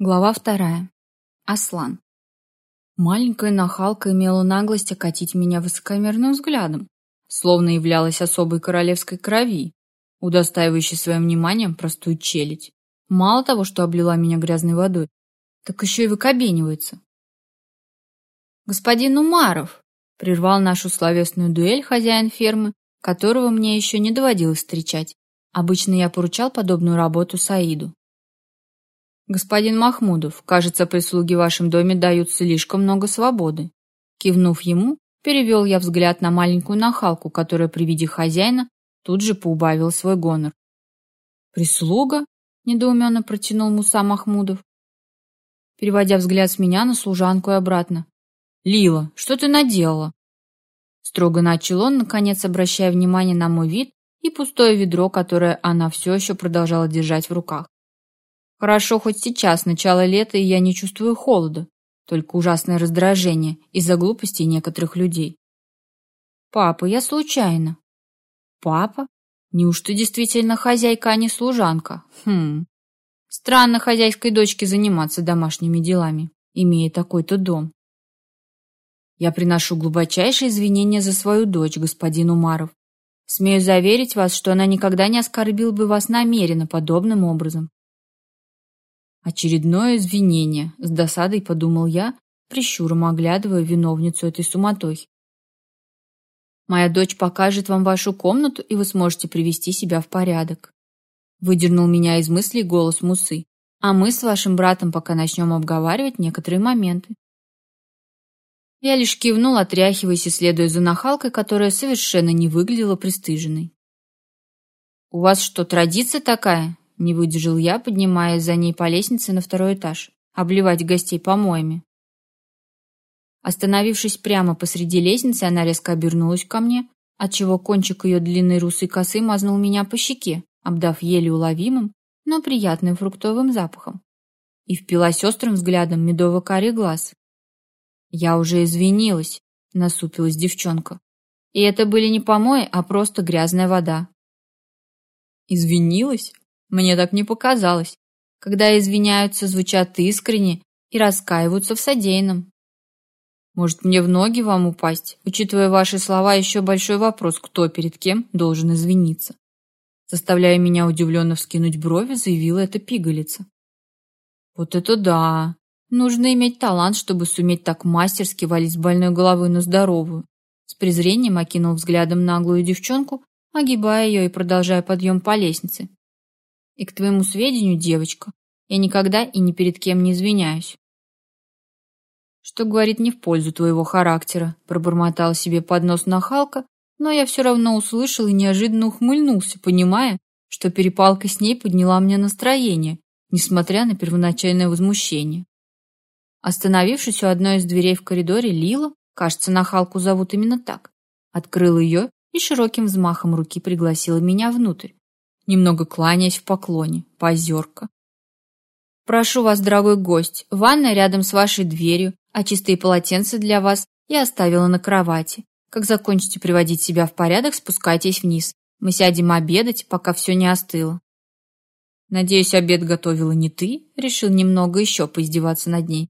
Глава вторая. Аслан. Маленькая нахалка имела наглость окатить меня высокомерным взглядом, словно являлась особой королевской крови, удостаивающей своим вниманием простую челядь. Мало того, что облила меня грязной водой, так еще и выкобенивается. «Господин Умаров!» — прервал нашу словесную дуэль хозяин фермы, которого мне еще не доводилось встречать. Обычно я поручал подобную работу Саиду. «Господин Махмудов, кажется, прислуги в вашем доме дают слишком много свободы». Кивнув ему, перевел я взгляд на маленькую нахалку, которая при виде хозяина тут же поубавила свой гонор. «Прислуга?» — недоуменно протянул Муса Махмудов, переводя взгляд с меня на служанку и обратно. «Лила, что ты наделала?» Строго начал он, наконец обращая внимание на мой вид и пустое ведро, которое она все еще продолжала держать в руках. Хорошо хоть сейчас начало лета, и я не чувствую холода, только ужасное раздражение из-за глупостей некоторых людей. Папа, я случайно. Папа? Неужто действительно хозяйка, а не служанка? Хм. Странно хозяйской дочке заниматься домашними делами, имея такой-то дом. Я приношу глубочайшие извинения за свою дочь, господин Умаров. Смею заверить вас, что она никогда не оскорбила бы вас намеренно подобным образом. Очередное извинение, с досадой подумал я, прищуром оглядывая виновницу этой суматохи. Моя дочь покажет вам вашу комнату, и вы сможете привести себя в порядок. Выдернул меня из мыслей голос Мусы. А мы с вашим братом пока начнем обговаривать некоторые моменты. Я лишь кивнул, отряхиваясь и следуя за нахалкой, которая совершенно не выглядела пристыженной. «У вас что, традиция такая?» Не выдержал я, поднимаясь за ней по лестнице на второй этаж, обливать гостей помоями. Остановившись прямо посреди лестницы, она резко обернулась ко мне, отчего кончик ее длинной русой косы мазнул меня по щеке, обдав еле уловимым, но приятным фруктовым запахом, и впилась острым взглядом медово-карий глаз. «Я уже извинилась», — насупилась девчонка. «И это были не помои, а просто грязная вода». «Извинилась?» Мне так не показалось. Когда извиняются, звучат искренне и раскаиваются в содеянном. Может, мне в ноги вам упасть? Учитывая ваши слова, еще большой вопрос, кто перед кем должен извиниться. Заставляя меня удивленно вскинуть брови, заявила эта пигалица. Вот это да! Нужно иметь талант, чтобы суметь так мастерски валить с больной головы на здоровую. С презрением окинул взглядом наглую девчонку, огибая ее и продолжая подъем по лестнице, и к твоему сведению, девочка, я никогда и ни перед кем не извиняюсь. Что говорит не в пользу твоего характера, пробормотал себе под нос нахалка, но я все равно услышал и неожиданно ухмыльнулся, понимая, что перепалка с ней подняла мне настроение, несмотря на первоначальное возмущение. Остановившись у одной из дверей в коридоре, Лила, кажется, нахалку зовут именно так, открыла ее и широким взмахом руки пригласила меня внутрь, немного кланяясь в поклоне, позерка. «Прошу вас, дорогой гость, ванная рядом с вашей дверью, а чистые полотенца для вас я оставила на кровати. Как закончите приводить себя в порядок, спускайтесь вниз. Мы сядем обедать, пока все не остыло». «Надеюсь, обед готовила не ты?» Решил немного еще поиздеваться над ней.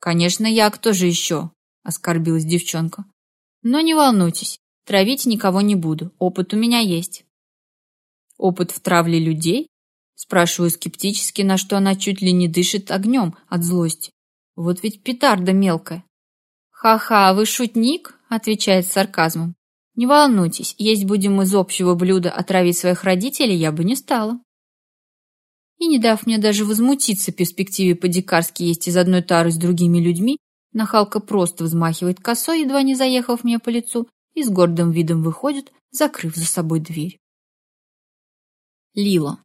«Конечно, я, кто же еще?» Оскорбилась девчонка. «Но не волнуйтесь, травить никого не буду, опыт у меня есть». Опыт в травле людей? Спрашиваю скептически, на что она чуть ли не дышит огнем от злости. Вот ведь петарда мелкая. «Ха-ха, вы шутник?» – отвечает с сарказмом. «Не волнуйтесь, есть будем из общего блюда отравить своих родителей я бы не стала». И не дав мне даже возмутиться перспективе по-дикарски есть из одной тары с другими людьми, нахалка просто взмахивает косой, едва не заехав мне по лицу, и с гордым видом выходит, закрыв за собой дверь. Лила.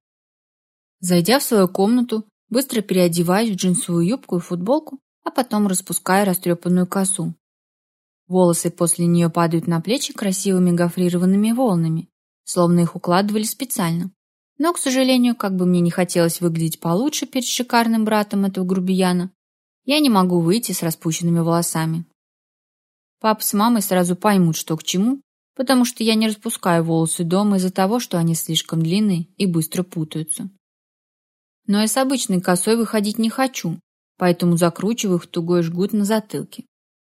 Зайдя в свою комнату, быстро переодеваюсь в джинсовую юбку и футболку, а потом распускаю растрепанную косу. Волосы после нее падают на плечи красивыми гофрированными волнами, словно их укладывали специально. Но, к сожалению, как бы мне не хотелось выглядеть получше перед шикарным братом этого грубияна, я не могу выйти с распущенными волосами. Пап с мамой сразу поймут, что к чему, потому что я не распускаю волосы дома из-за того, что они слишком длинные и быстро путаются. Но и с обычной косой выходить не хочу, поэтому закручиваю их тугой жгут на затылке.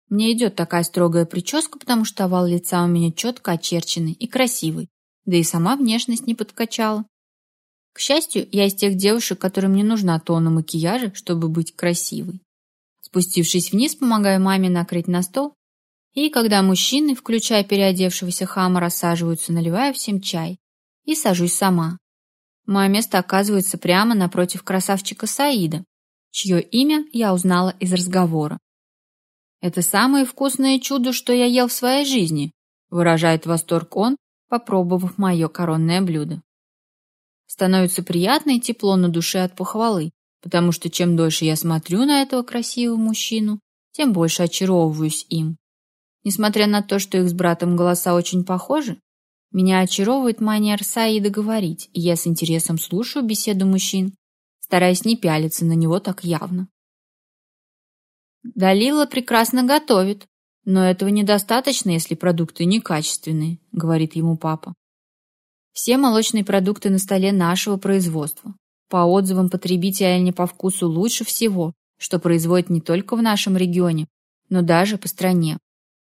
Мне идет такая строгая прическа, потому что овал лица у меня четко очерченный и красивый, да и сама внешность не подкачала. К счастью, я из тех девушек, которым не нужна тона макияжа, чтобы быть красивой. Спустившись вниз, помогаю маме накрыть на стол, и когда мужчины, включая переодевшегося хама, рассаживаются, наливаю всем чай и сажусь сама. Мое место оказывается прямо напротив красавчика Саида, чье имя я узнала из разговора. «Это самое вкусное чудо, что я ел в своей жизни», выражает восторг он, попробовав мое коронное блюдо. Становится приятно и тепло на душе от похвалы, потому что чем дольше я смотрю на этого красивого мужчину, тем больше очаровываюсь им. Несмотря на то, что их с братом голоса очень похожи, меня очаровывает манер Саида говорить, и я с интересом слушаю беседу мужчин, стараясь не пялиться на него так явно. Далила прекрасно готовит, но этого недостаточно, если продукты некачественные, говорит ему папа. Все молочные продукты на столе нашего производства. По отзывам потребителей они по вкусу лучше всего, что производят не только в нашем регионе, но даже по стране.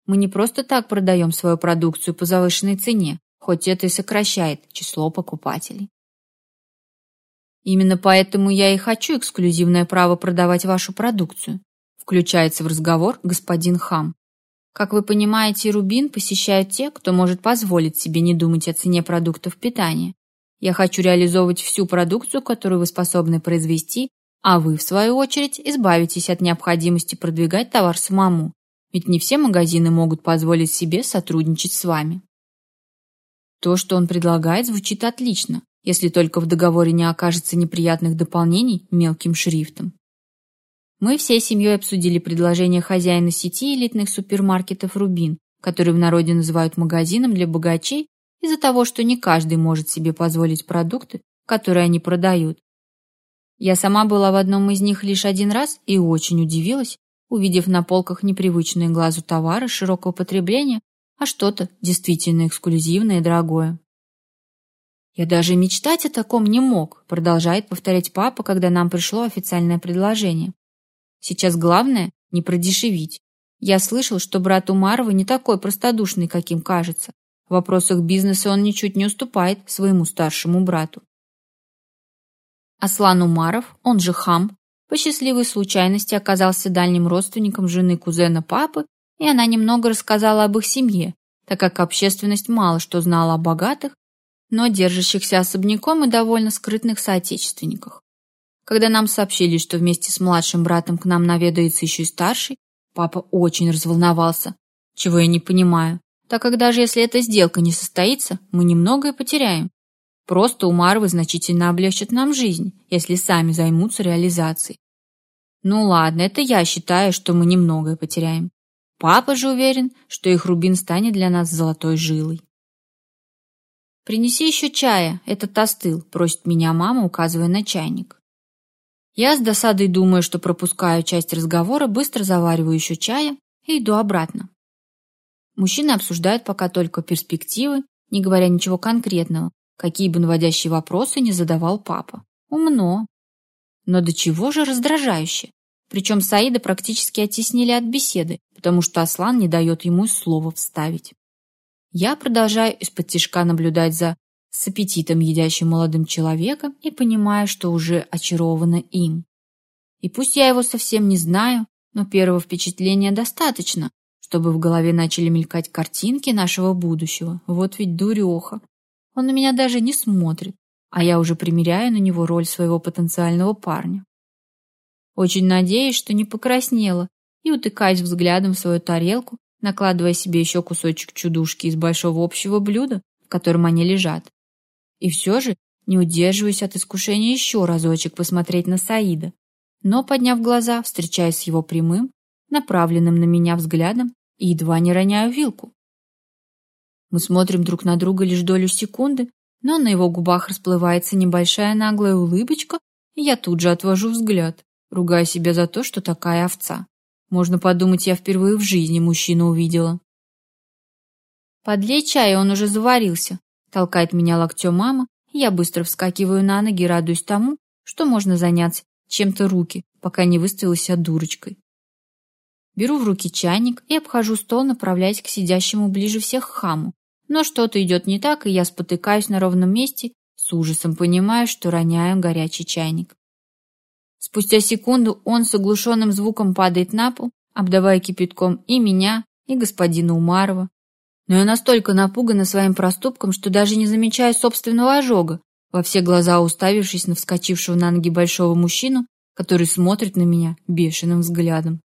Мы не просто так продаем свою продукцию по завышенной цене, хоть это и сокращает число покупателей. Именно поэтому я и хочу эксклюзивное право продавать вашу продукцию, включается в разговор господин Хам. Как вы понимаете, Рубин посещают те, кто может позволить себе не думать о цене продуктов питания. Я хочу реализовывать всю продукцию, которую вы способны произвести, а вы, в свою очередь, избавитесь от необходимости продвигать товар самому, ведь не все магазины могут позволить себе сотрудничать с вами. То, что он предлагает, звучит отлично, если только в договоре не окажется неприятных дополнений мелким шрифтом. Мы всей семьей обсудили предложение хозяина сети элитных супермаркетов «Рубин», который в народе называют магазином для богачей из-за того, что не каждый может себе позволить продукты, которые они продают. Я сама была в одном из них лишь один раз и очень удивилась, увидев на полках непривычные глазу товары широкого потребления, а что-то действительно эксклюзивное и дорогое. «Я даже мечтать о таком не мог», продолжает повторять папа, когда нам пришло официальное предложение. Сейчас главное не продешевить. Я слышал, что брат Умарова не такой простодушный, каким кажется. В вопросах бизнеса он ничуть не уступает своему старшему брату. Аслан Умаров, он же Хам, по счастливой случайности оказался дальним родственником жены кузена папы, и она немного рассказала об их семье, так как общественность мало что знала о богатых, но держащихся особняком и довольно скрытных соотечественниках. Когда нам сообщили, что вместе с младшим братом к нам наведается еще и старший, папа очень разволновался, чего я не понимаю, так как даже если эта сделка не состоится, мы немногое потеряем. Просто Умаровы значительно облегчат нам жизнь, если сами займутся реализацией. Ну ладно, это я считаю, что мы немногое потеряем. Папа же уверен, что их рубин станет для нас золотой жилой. «Принеси еще чая, этот остыл», — просит меня мама, указывая на чайник. Я с досадой думаю, что пропускаю часть разговора, быстро завариваю еще чая и иду обратно. Мужчины обсуждают пока только перспективы, не говоря ничего конкретного, какие бы наводящие вопросы не задавал папа. Умно. Но до чего же раздражающе. Причем Саида практически оттеснили от беседы, потому что Аслан не дает ему слова вставить. Я продолжаю из-под тишка наблюдать за с аппетитом едящим молодым человеком и понимая, что уже очарована им. И пусть я его совсем не знаю, но первого впечатления достаточно, чтобы в голове начали мелькать картинки нашего будущего. Вот ведь дуреха. Он на меня даже не смотрит, а я уже примеряю на него роль своего потенциального парня. Очень надеюсь, что не покраснела, и утыкаясь взглядом в свою тарелку, накладывая себе еще кусочек чудушки из большого общего блюда, в котором они лежат. И все же не удерживаюсь от искушения еще разочек посмотреть на Саида. Но, подняв глаза, встречаясь с его прямым, направленным на меня взглядом, и едва не роняю вилку. Мы смотрим друг на друга лишь долю секунды, но на его губах расплывается небольшая наглая улыбочка, и я тут же отвожу взгляд, ругая себя за то, что такая овца. Можно подумать, я впервые в жизни мужчину увидела. Подлей чая, он уже заварился, Толкает меня локтем мама, и я быстро вскакиваю на ноги, радуясь тому, что можно заняться чем-то руки, пока не выставила себя дурочкой. Беру в руки чайник и обхожу стол, направляясь к сидящему ближе всех хаму. Но что-то идет не так, и я спотыкаюсь на ровном месте, с ужасом понимая, что роняю горячий чайник. Спустя секунду он с оглушенным звуком падает на пол, обдавая кипятком и меня, и господина Умарова. Но я настолько напугана своим проступком, что даже не замечаю собственного ожога, во все глаза уставившись на вскочившего на ноги большого мужчину, который смотрит на меня бешеным взглядом.